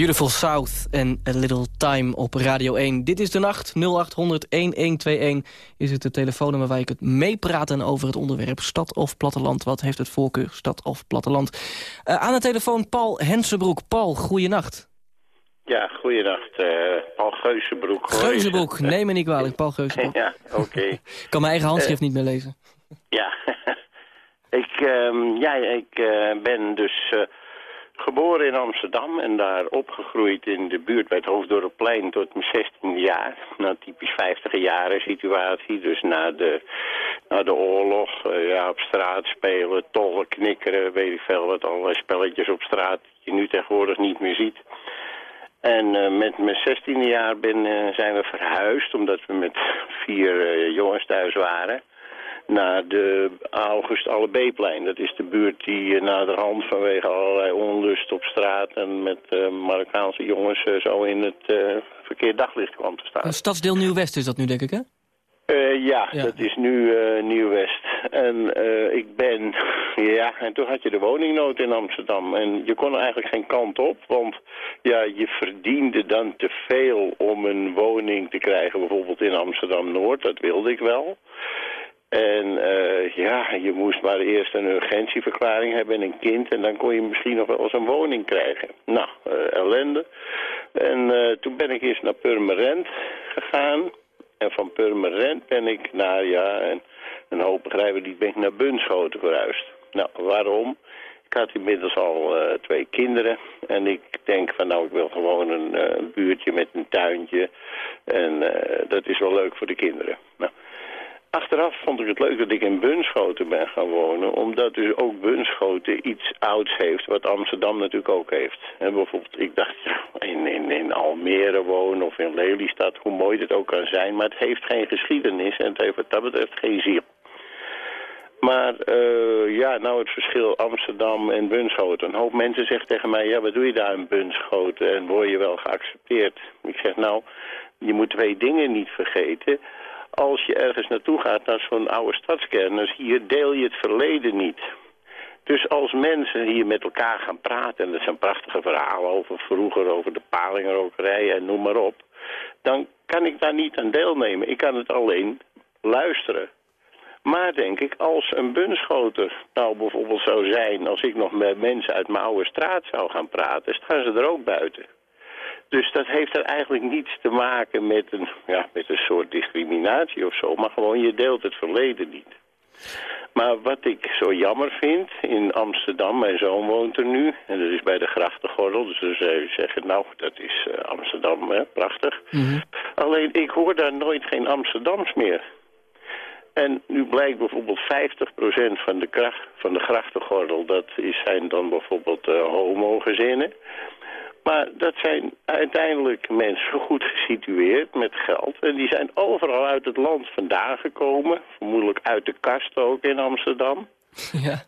Beautiful South en A Little Time op Radio 1. Dit is de nacht, 0800-1121 is het de telefoonnummer waar ik het meepraten over het onderwerp stad of platteland. Wat heeft het voorkeur, stad of platteland? Eh, aan de telefoon Paul Hensenbroek. Paul, goeienacht. Ja, goeienacht. eh Paul Geuzenbroek. Hoor. Geuzenboek, neem me niet kwalijk, Paul Geuzenboek. Ja, oké. Ik kan mijn eigen handschrift niet meer lezen. Ja. ik, ehm, ja, ik eh, ben dus geboren in Amsterdam en daar opgegroeid in de buurt bij het Hoofddorpplein tot mijn 16 jaar. Nou, typisch 50 jaren situatie. Dus na de, na de oorlog, eh, ja, op straat spelen, tollen, knikkeren, weet ik veel wat, allerlei spelletjes op straat die je nu tegenwoordig niet meer ziet. En eh, met mijn 16e jaar ben, eh, zijn we verhuisd, omdat we met vier jongens thuis waren, naar de August Allebeeplein. Dat is de buurt die uh, naderhand vanwege allerlei onlust op straat en met eh, Marokkaanse jongens eh, zo in het eh, verkeerd daglicht kwam te staan. Stadsdeel Nieuw-West is dat nu, denk ik, hè? Uh, ja, Ja. dat is nu uh, Nieuw-West. En uh, ik ben... Ja, en toen had je de woningnood in Amsterdam. En je kon er eigenlijk geen kant op. Want ja, je verdiende dan te veel om een woning te krijgen. Bijvoorbeeld in Amsterdam-Noord. Dat wilde ik wel. En uh, ja, je moest maar eerst een urgentieverklaring hebben en een kind. En dan kon je misschien nog wel eens een woning krijgen. Nou, uh, ellende. En uh, toen ben ik eerst naar Purmerend gegaan. En van Purmerend ben ik naar, ja, en een hoop begrijpen die ben ik naar Bunschoten verhuisd. Nou, waarom? Ik had inmiddels al twee kinderen. En ik denk van nou, ik wil gewoon een, buurtje met een tuintje. En dat is wel leuk voor de kinderen. Nou, achteraf vond ik het leuk dat ik in Bunschoten ben gaan wonen. Omdat dus ook Bunschoten iets ouds heeft wat Amsterdam natuurlijk ook heeft. En bijvoorbeeld, ik dacht in, in, in Almere wonen of in Lelystad, hoe mooi dit ook kan zijn. Maar het heeft geen geschiedenis en het heeft wat dat betreft geen ziel. Maar uh, ja, nou het verschil Amsterdam en Bunschoten. Een hoop mensen zeggen tegen mij, ja wat doe je daar in Bunschoten en word je wel geaccepteerd? Ik zeg nou, je moet twee dingen niet vergeten. Als je ergens naartoe gaat, naar zo'n oude stadskern, dus hier deel je het verleden niet. Dus als mensen hier met elkaar gaan praten, en dat zijn prachtige verhalen over vroeger, over de palingrokerij en noem maar op, dan kan ik daar niet aan deelnemen. Ik kan het alleen luisteren. Maar denk ik, als een bunschoter nou bijvoorbeeld zou zijn... als ik nog met mensen uit mijn oude straat zou gaan praten... staan ze er ook buiten. Dus dat heeft er eigenlijk niets te maken met een, ja, met een soort discriminatie of zo. Maar gewoon, je deelt het verleden niet. Maar wat ik zo jammer vind in Amsterdam, mijn zoon woont er nu... en dat is bij de Grachtengordel, dus dan zou je zeggen... nou, dat is uh, Amsterdam, hè, prachtig. Mm -hmm. Alleen, ik hoor daar nooit geen Amsterdams meer... En nu blijkt bijvoorbeeld 50% van de, kracht, van de grachtengordel, dat is, zijn dan bijvoorbeeld uh, homogezinnen. Maar dat zijn uiteindelijk mensen goed gesitueerd met geld. En die zijn overal uit het land vandaan gekomen. Vermoedelijk uit de kast ook in Amsterdam. Ja.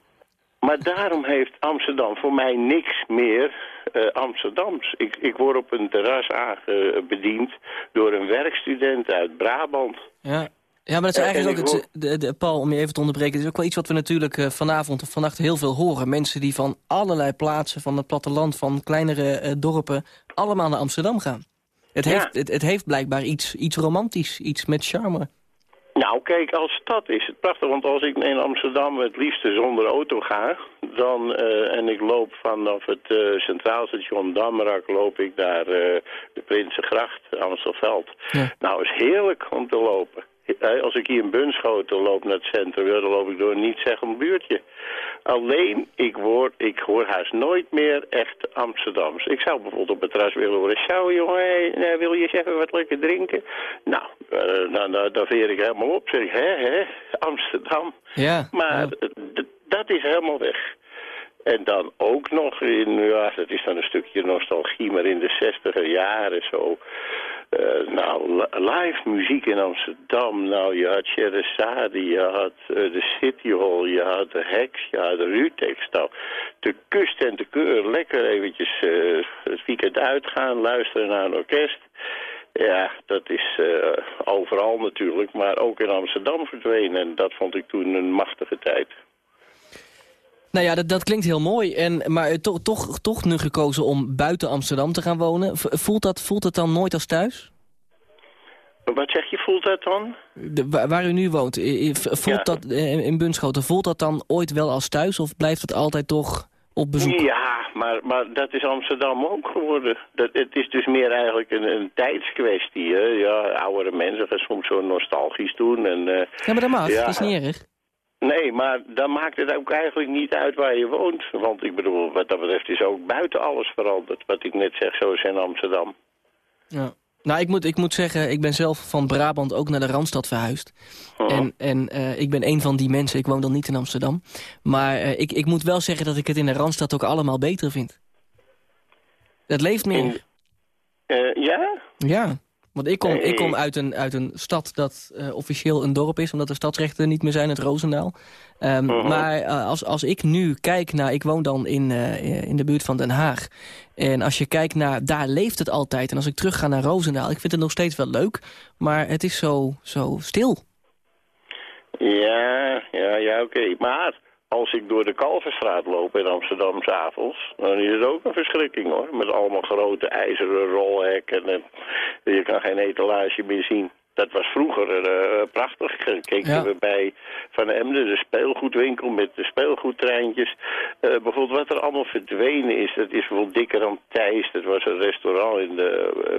Maar daarom heeft Amsterdam voor mij niks meer uh, Amsterdams. Ik, ik word op een terras aangebediend door een werkstudent uit Brabant. Ja. Ja, maar dat is eigenlijk ook, het, de, de, Paul, om je even te onderbreken... het is ook wel iets wat we natuurlijk uh, vanavond of vannacht heel veel horen. Mensen die van allerlei plaatsen, van het platteland, van kleinere uh, dorpen... allemaal naar Amsterdam gaan. Het, ja. heeft, het, het, heeft blijkbaar iets, iets romantisch, iets met charme. Nou, kijk, als stad is het prachtig. Want als ik in Amsterdam het liefste zonder auto ga... Dan, uh, en ik loop vanaf het uh, Centraal Station Damrak... loop ik naar uh, de Prinsengracht, Amstelveld. Ja. Nou, is heerlijk om te lopen. Als ik hier in Bunschoten loop naar het centrum, dan loop ik door een niet zeggend buurtje. Alleen, ik, word, ik hoor haast nooit meer echt Amsterdams. Ik zou bijvoorbeeld op het terras willen horen, zo jongen, hey, wil je even wat lekker drinken? Nou, uh, nou, nou daar veer ik helemaal op. Zeg ik, hè, hè, Amsterdam. Ja, maar ja. dat is helemaal weg. En dan ook nog in, ja, dat is dan een stukje nostalgie, maar in de zestiger jaren zo... Uh, nou, live muziek in Amsterdam. Nou, je had Sherazade, je had uh, de City Hall, je had de Hex, je had de Rutex. Nou, de kust en de keur, lekker eventjes uh, het weekend uitgaan, luisteren naar een orkest. Ja, dat is overal natuurlijk, maar ook in Amsterdam verdwenen. En dat vond ik toen een machtige tijd. Nou ja, dat, dat klinkt heel mooi. En, maar toch, toch, toch nu gekozen om buiten Amsterdam te gaan wonen. Voelt dat, voelt het dan nooit als thuis? Wat zeg je, voelt dat dan? De, waar, waar, u nu woont, voelt ja. dat in Bunschoten, voelt dat dan ooit wel als thuis? Of blijft het altijd toch op bezoek. Ja, maar, maar dat is Amsterdam ook geworden. Dat, het is dus meer eigenlijk een, een tijdskwestie. Hè? Ja, oudere mensen gaan soms zo nostalgisch doen. En, eh, Ja, maar dat mag. ja. Dat is niet erg. Nee, maar dan maakt het ook eigenlijk niet uit waar je woont. Want ik bedoel, wat dat betreft is ook buiten alles veranderd. Wat ik net zeg, zo is in Amsterdam. Ja. Nou, ik moet, ik moet zeggen, ik ben zelf van Brabant ook naar de Randstad verhuisd. En, en eh, ik ben een van die mensen, ik woon dan niet in Amsterdam. Maar eh, ik, ik moet wel zeggen dat ik het in de Randstad ook allemaal beter vind. Het leeft meer. Eh, ja? Ja, want ik kom, Nee. ik kom uit, een, uit een stad dat eh, officieel een dorp is... omdat de stadsrechten niet meer zijn, het Roosendaal. Ehm, Mhm. Maar eh, als, als ik nu kijk naar... Ik woon dan in, eh, in de buurt van Den Haag. En als je kijkt naar... Daar leeft het altijd. En als ik terug ga naar Roosendaal... Ik vind het nog steeds wel leuk. Maar het is zo, zo stil. Ja, ja, ja, oké. Maar als ik door de Kalverstraat loop in Amsterdam s'avonds, dan is het ook een verschrikking hoor. Met allemaal grote ijzeren rolhekken en je kan geen etalage meer zien. Dat was vroeger eh, prachtig. Keken Ja. we bij Van Emden, de speelgoedwinkel met de speelgoedtreintjes. Eh, bijvoorbeeld wat er allemaal verdwenen is, dat is bijvoorbeeld Dikker dan Thijs. Dat was een restaurant in de,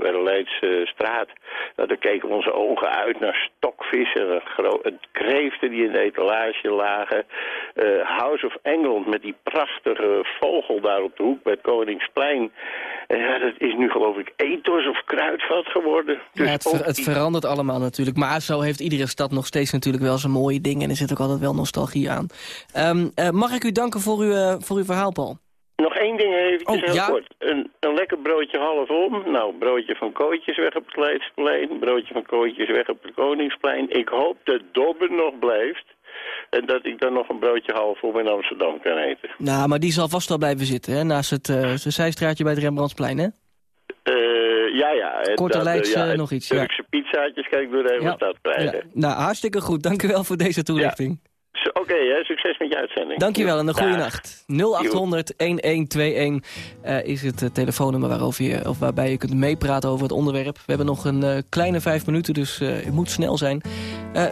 bij de Leidse straat. Nou, daar keken onze ogen uit naar stokvis en een kreeften die in de etalage lagen. House of England met die prachtige vogel daar op de hoek bij het Koningsplein. Ja, dat is nu geloof ik ethos of kruidvat geworden. Dus ja, het, ver- het verandert allemaal natuurlijk. Maar zo heeft iedere stad nog steeds natuurlijk wel zijn mooie dingen. En er zit ook altijd wel nostalgie aan. Ehm, eh, mag ik u danken voor uw, eh, voor uw verhaal, Paul? Nog één ding eventjes Oh, heel ja? kort. Een, een lekker broodje half om. Nou, broodje van Kootjes weg op het Leidsplein. Broodje van Kootjes weg op het Koningsplein. Ik hoop dat Dobben nog blijft. En dat ik dan nog een broodje half om in Amsterdam kan eten. Nou, maar die zal vast wel blijven zitten, hè? Naast het eh, zijstraatje bij het Rembrandtsplein, hè? Eh, ja, ja. Korte eh, ja, eh, nog iets, ja. Turkse pizzaatjes kan ik door de hele Ja. stad krijgen. Ja. Nou, hartstikke goed. Dank u wel voor deze toelichting. Oké, succes met je uitzending. Dank je wel en een goede nacht. 0800-1121 eh, is het telefoonnummer waarover je, of waarbij je kunt meepraten over het onderwerp. We hebben nog een kleine vijf minuten, dus het moet snel zijn.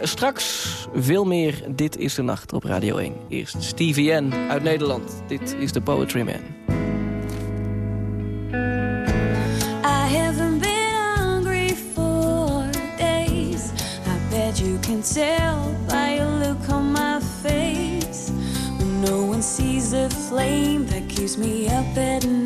Straks veel meer Dit is de Nacht op Radio 1. Eerst Stevie N uit Nederland. Dit is de Poetry Man. Tell by your look on my face. When no one sees the flame that keeps me up at night.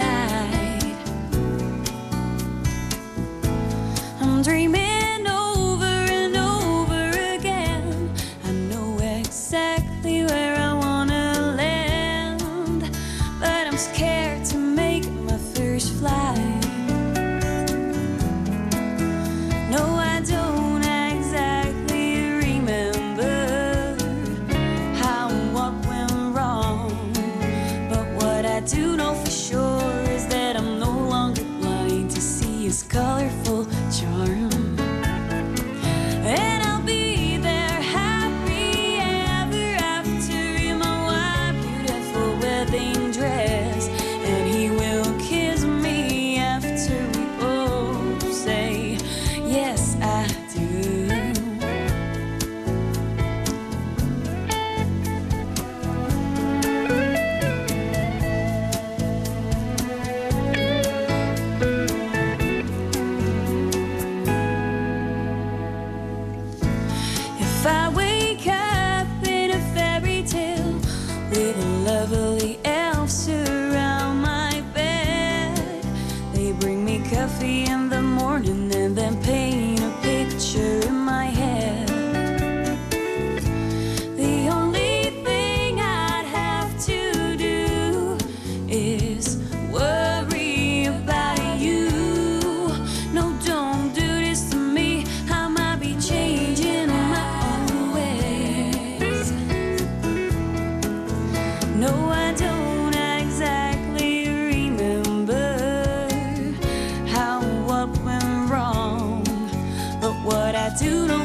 do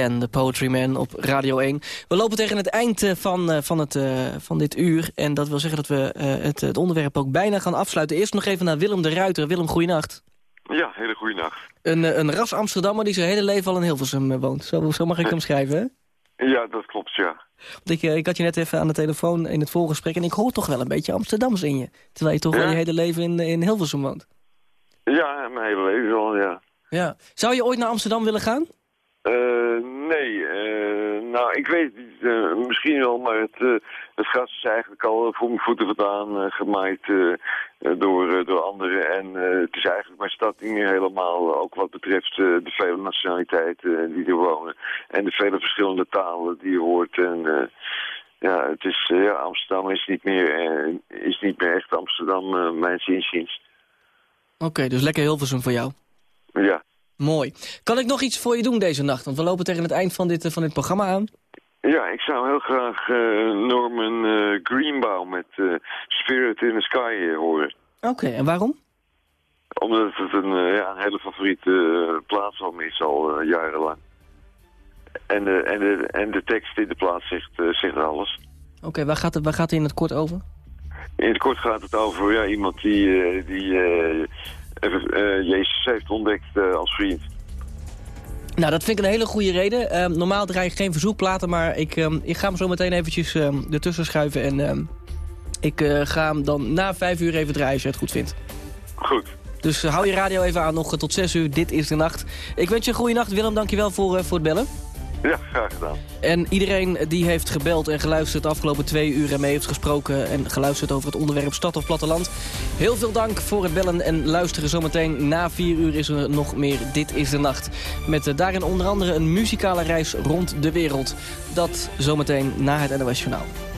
Stevie N, de Poetry Man op Radio 1. We lopen tegen het eind eh, van, eh, van, het, eh, van dit uur. En dat wil zeggen dat we het, het onderwerp ook bijna gaan afsluiten. Eerst nog even naar Willem de Ruiter. Willem, goeienacht. Ja, hele goede nacht. Een, een ras Amsterdammer die zijn hele leven al in Hilversum woont. Zo, zo mag ik hem schrijven, hè? Ja, dat klopt, ja. Want ik, ik had je net even aan de telefoon in het voorgesprek... en ik hoor toch wel een beetje Amsterdams in je. Terwijl je toch Ja? al je hele leven in, in Hilversum woont. Ja, mijn hele leven al, ja. Ja. Zou je ooit naar Amsterdam willen gaan? Eh, nee, eh, nou, ik weet het niet. eh, misschien wel, maar het, het gras is eigenlijk al voor mijn voeten vandaan gemaaid door, door anderen. En het is eigenlijk mijn stad niet meer helemaal, ook wat betreft de vele nationaliteiten die er wonen. En de vele verschillende talen die je hoort. En ja, het is, ja, Amsterdam is niet meer, is niet meer echt Amsterdam, mijn inziens. Oké, dus lekker Hilversum voor jou. Ja. Mooi. Kan ik nog iets voor je doen deze nacht? Want we lopen tegen het eind van dit, eh, van dit programma aan. Ja, ik zou heel graag eh, Norman eh, Greenbaum met Spirit in the Sky horen. Oké, en waarom? Omdat het een, ja, een hele favoriete plaats van me is al jarenlang. En de, en, de, en de tekst in de plaats zegt, zegt alles. Oké, waar, gaat het, waar gaat het in het kort over? In het kort gaat het over ja, iemand die, die Jezus heeft ontdekt eh, als vriend. Nou, dat vind ik een hele goede reden. Ehm, normaal draai ik geen verzoekplaten, maar ik, ehm, ik ga hem zo meteen eventjes ehm, ertussen schuiven. En ik eh, ga hem dan na vijf uur even draaien als je het goed vindt. Goed. Dus eh, hou je radio even aan nog eh, tot zes uur. Dit is de nacht. Ik wens je een goede nacht. Willem, dankjewel voor, eh, voor het bellen. Ja, graag gedaan. En iedereen die heeft gebeld en geluisterd de afgelopen twee uur... en mee heeft gesproken en geluisterd over het onderwerp stad of platteland. Heel veel dank voor het bellen en luisteren. Zometeen na vier uur is er nog meer Dit is de Nacht. Met eh, daarin onder andere een muzikale reis rond de wereld. Dat zometeen na het NOS Journaal.